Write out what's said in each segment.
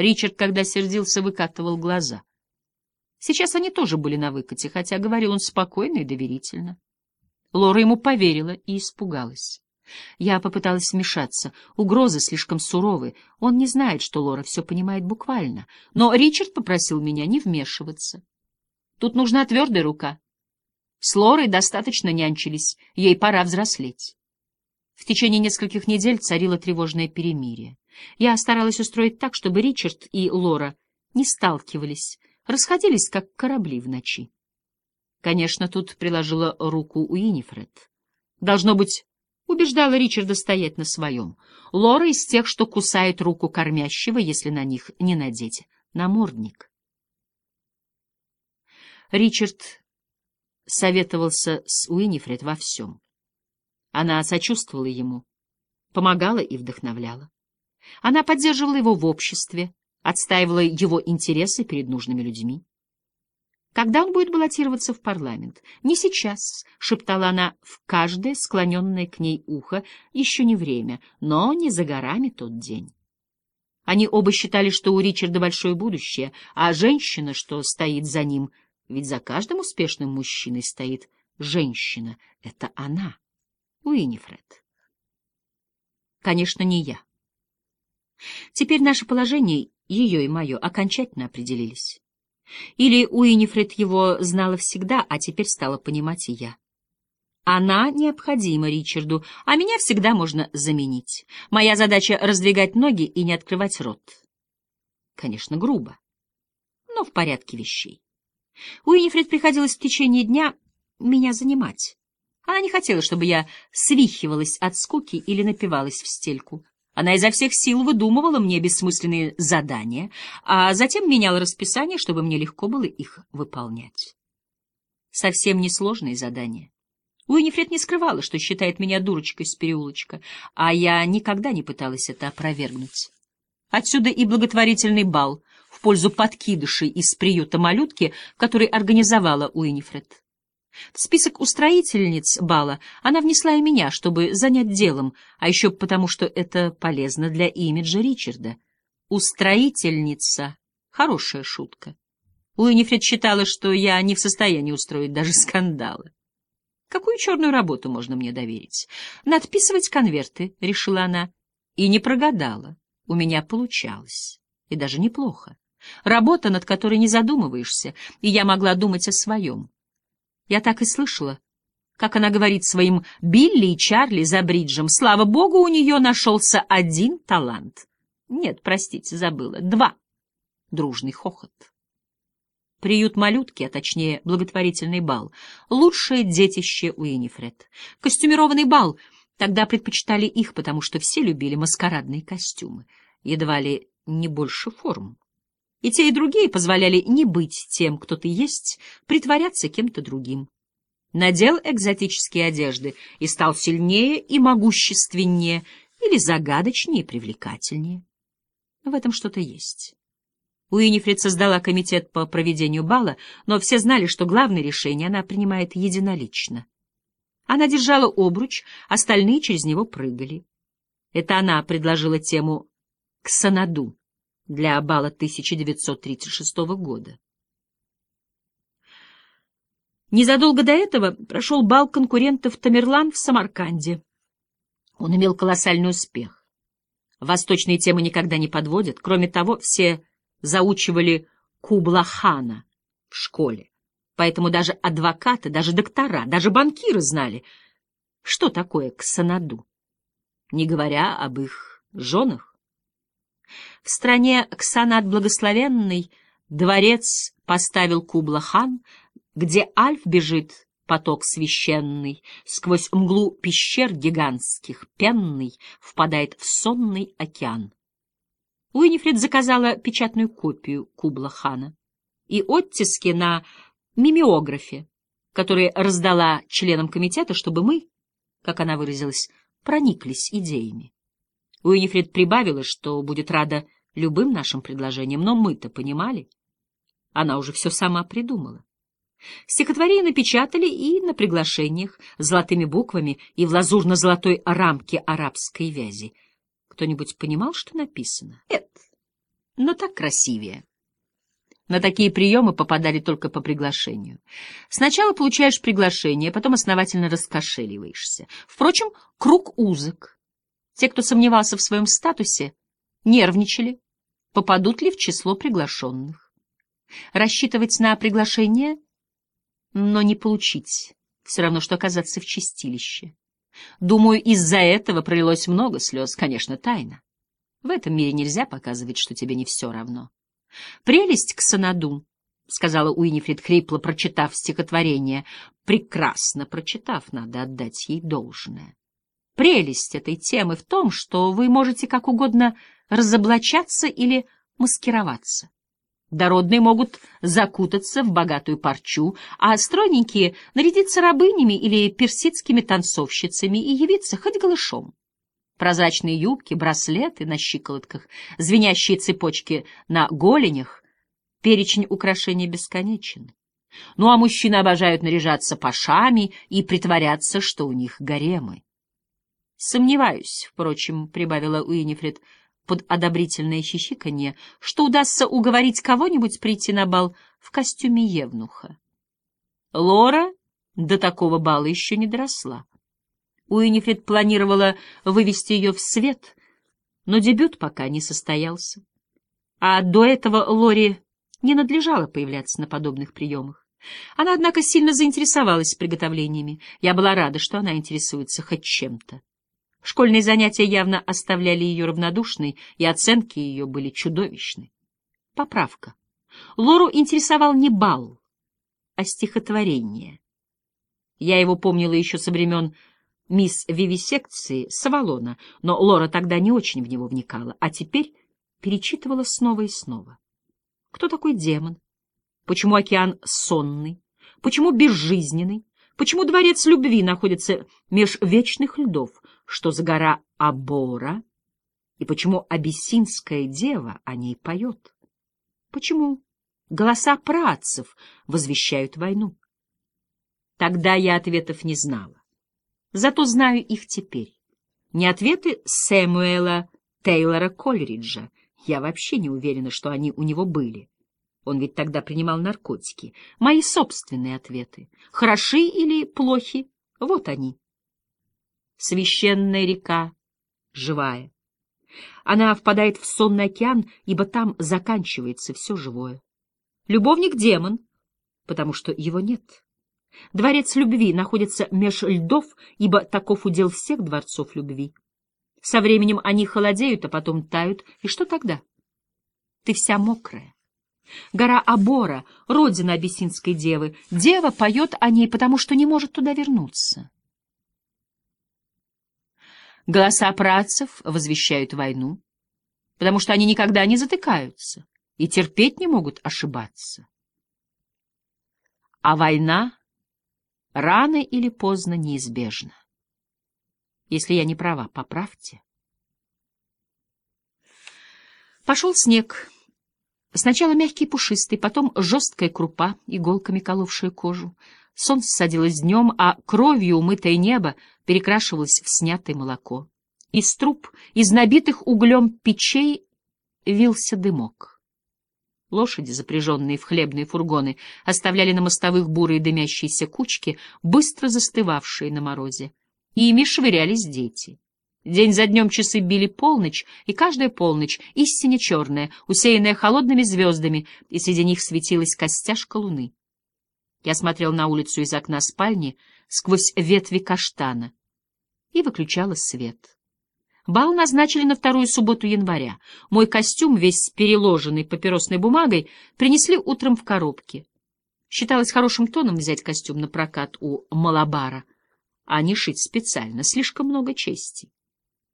Ричард, когда сердился, выкатывал глаза. Сейчас они тоже были на выкате, хотя говорил он спокойно и доверительно. Лора ему поверила и испугалась. Я попыталась вмешаться. Угрозы слишком суровы. Он не знает, что Лора все понимает буквально. Но Ричард попросил меня не вмешиваться. Тут нужна твердая рука. С Лорой достаточно нянчились, ей пора взрослеть. В течение нескольких недель царило тревожное перемирие. Я старалась устроить так, чтобы Ричард и Лора не сталкивались, расходились, как корабли в ночи. Конечно, тут приложила руку Уинифред. Должно быть, убеждала Ричарда стоять на своем. Лора из тех, что кусает руку кормящего, если на них не надеть намордник. Ричард советовался с Уинифред во всем. Она сочувствовала ему, помогала и вдохновляла. Она поддерживала его в обществе, отстаивала его интересы перед нужными людьми. Когда он будет баллотироваться в парламент? Не сейчас, — шептала она в каждое склоненное к ней ухо, еще не время, но не за горами тот день. Они оба считали, что у Ричарда большое будущее, а женщина, что стоит за ним, ведь за каждым успешным мужчиной стоит женщина, это она, Уинифред. Конечно, не я. Теперь наше положение, ее и мое, окончательно определились. Или Уинифред его знала всегда, а теперь стала понимать и я. Она необходима Ричарду, а меня всегда можно заменить. Моя задача — раздвигать ноги и не открывать рот. Конечно, грубо, но в порядке вещей. Уинифред приходилось в течение дня меня занимать. Она не хотела, чтобы я свихивалась от скуки или напивалась в стельку. Она изо всех сил выдумывала мне бессмысленные задания, а затем меняла расписание, чтобы мне легко было их выполнять. Совсем несложные задания. Уинифред не скрывала, что считает меня дурочкой с переулочка, а я никогда не пыталась это опровергнуть. Отсюда и благотворительный бал в пользу подкидышей из приюта малютки, который организовала Уинифред. В список устроительниц бала она внесла и меня, чтобы занять делом, а еще потому, что это полезно для имиджа Ричарда. Устроительница — хорошая шутка. Уинифред считала, что я не в состоянии устроить даже скандалы. Какую черную работу можно мне доверить? Надписывать конверты, — решила она. И не прогадала. У меня получалось. И даже неплохо. Работа, над которой не задумываешься, и я могла думать о своем. Я так и слышала, как она говорит своим Билли и Чарли за бриджем. Слава богу, у нее нашелся один талант. Нет, простите, забыла. Два. Дружный хохот. Приют малютки, а точнее благотворительный бал. Лучшее детище Уинифред. Костюмированный бал. Тогда предпочитали их, потому что все любили маскарадные костюмы. Едва ли не больше форм. И те, и другие позволяли не быть тем, кто ты есть, притворяться кем-то другим. Надел экзотические одежды и стал сильнее и могущественнее, или загадочнее и привлекательнее. В этом что-то есть. Уинифред создала комитет по проведению бала, но все знали, что главное решение она принимает единолично. Она держала обруч, остальные через него прыгали. Это она предложила тему «Ксанаду» для бала 1936 года. Незадолго до этого прошел бал конкурентов Тамерлан в Самарканде. Он имел колоссальный успех. Восточные темы никогда не подводят. Кроме того, все заучивали Кублахана в школе. Поэтому даже адвокаты, даже доктора, даже банкиры знали, что такое ксанаду, не говоря об их женах. В стране Ксанат Благословенный дворец поставил Кубла-хан, где Альф бежит поток священный, сквозь мглу пещер гигантских, пенный, впадает в сонный океан. Уинифред заказала печатную копию Кубла-хана и оттиски на мимеографе, которые раздала членам комитета, чтобы мы, как она выразилась, прониклись идеями. Уинифред прибавила, что будет рада любым нашим предложениям, но мы-то понимали. Она уже все сама придумала. Стихотворение напечатали и на приглашениях, золотыми буквами и в лазурно-золотой рамке арабской вязи. Кто-нибудь понимал, что написано? Нет. но так красивее. На такие приемы попадали только по приглашению. Сначала получаешь приглашение, потом основательно раскошеливаешься. Впрочем, круг узок. Те, кто сомневался в своем статусе, нервничали, попадут ли в число приглашенных. Рассчитывать на приглашение, но не получить, все равно, что оказаться в чистилище. Думаю, из-за этого пролилось много слез, конечно, тайна. В этом мире нельзя показывать, что тебе не все равно. Прелесть к Санаду, — сказала Уинифрид хрипло, прочитав стихотворение, прекрасно прочитав, надо отдать ей должное. Прелесть этой темы в том, что вы можете как угодно разоблачаться или маскироваться. Дородные могут закутаться в богатую парчу, а стройненькие — нарядиться рабынями или персидскими танцовщицами и явиться хоть голышом. Прозрачные юбки, браслеты на щиколотках, звенящие цепочки на голенях — перечень украшений бесконечен. Ну а мужчины обожают наряжаться пашами и притворяться, что у них гаремы. Сомневаюсь, впрочем, — прибавила Уинифред, — под одобрительное хихиканье, что удастся уговорить кого-нибудь прийти на бал в костюме евнуха. Лора до такого бала еще не доросла. Уинифред планировала вывести ее в свет, но дебют пока не состоялся. А до этого Лоре не надлежало появляться на подобных приемах. Она, однако, сильно заинтересовалась приготовлениями. Я была рада, что она интересуется хоть чем-то. Школьные занятия явно оставляли ее равнодушной, и оценки ее были чудовищны. Поправка. Лору интересовал не бал, а стихотворение. Я его помнила еще со времен мисс Вивисекции Савалона, но Лора тогда не очень в него вникала, а теперь перечитывала снова и снова. Кто такой демон? Почему океан сонный? Почему безжизненный? Почему дворец любви находится меж вечных льдов? Что за гора Абора и почему абиссинская дева о ней поет. Почему голоса працев возвещают войну? Тогда я ответов не знала. Зато знаю их теперь. Не ответы Сэмуэла Тейлора Кольриджа. Я вообще не уверена, что они у него были. Он ведь тогда принимал наркотики. Мои собственные ответы. Хороши или плохи? Вот они священная река, живая. Она впадает в сонный океан, ибо там заканчивается все живое. Любовник — демон, потому что его нет. Дворец любви находится меж льдов, ибо таков удел всех дворцов любви. Со временем они холодеют, а потом тают, и что тогда? Ты вся мокрая. Гора Абора, родина абиссинской девы. Дева поет о ней, потому что не может туда вернуться. Голоса працев возвещают войну, потому что они никогда не затыкаются и терпеть не могут ошибаться. А война рано или поздно неизбежна. Если я не права, поправьте. Пошел снег. Сначала мягкий пушистый, потом жесткая крупа, иголками коловшая кожу. Солнце садилось днем, а кровью умытое небо перекрашивалось в снятое молоко. Из труб, из набитых углем печей вился дымок. Лошади, запряженные в хлебные фургоны, оставляли на мостовых бурые дымящиеся кучки, быстро застывавшие на морозе. Ими швырялись дети. День за днем часы били полночь, и каждая полночь истинно черная, усеянная холодными звездами, и среди них светилась костяшка луны. Я смотрел на улицу из окна спальни сквозь ветви каштана и выключала свет. Бал назначили на вторую субботу января. Мой костюм, весь переложенный папиросной бумагой, принесли утром в коробке. Считалось хорошим тоном взять костюм на прокат у Малабара, а не шить специально, слишком много чести.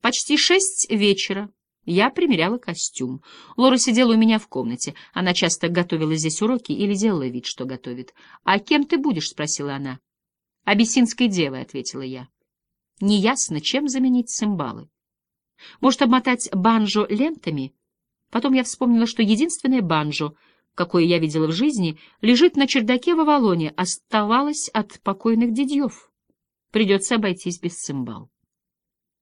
Почти шесть вечера я примеряла костюм. Лора сидела у меня в комнате. Она часто готовила здесь уроки или делала вид, что готовит. — А кем ты будешь? — спросила она. — Абиссинской девой, — ответила я. Неясно, чем заменить цимбалы. Может, обмотать банджо лентами? Потом я вспомнила, что единственное банджо, какое я видела в жизни, лежит на чердаке в Авалоне, оставалось от покойных дедьев. Придется обойтись без цимбал.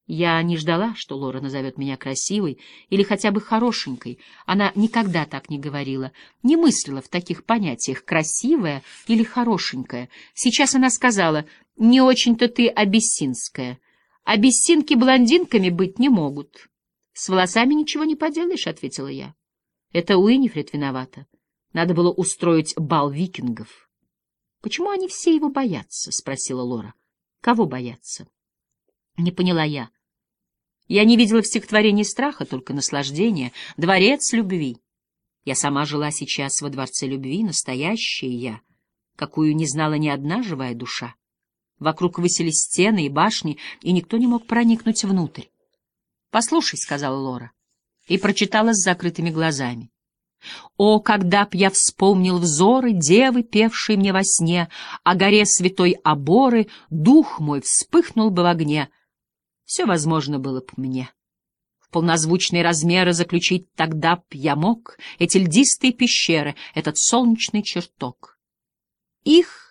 Я не ждала, что Лора назовет меня красивой или хотя бы хорошенькой. Она никогда так не говорила, не мыслила в таких понятиях «красивая» или «хорошенькая». Сейчас она сказала «не очень-то ты абиссинская». Абиссинки блондинками быть не могут. «С волосами ничего не поделаешь», — ответила я. «Это Уинифред виновата. Надо было устроить бал викингов». «Почему они все его боятся?» — спросила Лора. «Кого боятся?» Не поняла я. Я не видела в стихотворении страха, только наслаждения, дворец любви. Я сама жила сейчас во дворце любви, настоящая я, какую не знала ни одна живая душа. Вокруг высились стены и башни, и никто не мог проникнуть внутрь. «Послушай», — сказала Лора, и прочитала с закрытыми глазами. О, когда б я вспомнил взоры девы, певшей мне во сне, о горе святой оборы, дух мой вспыхнул бы в огне — все возможно было б мне. В полнозвучные размеры заключить тогда б я мог эти льдистые пещеры, этот солнечный чертог. Их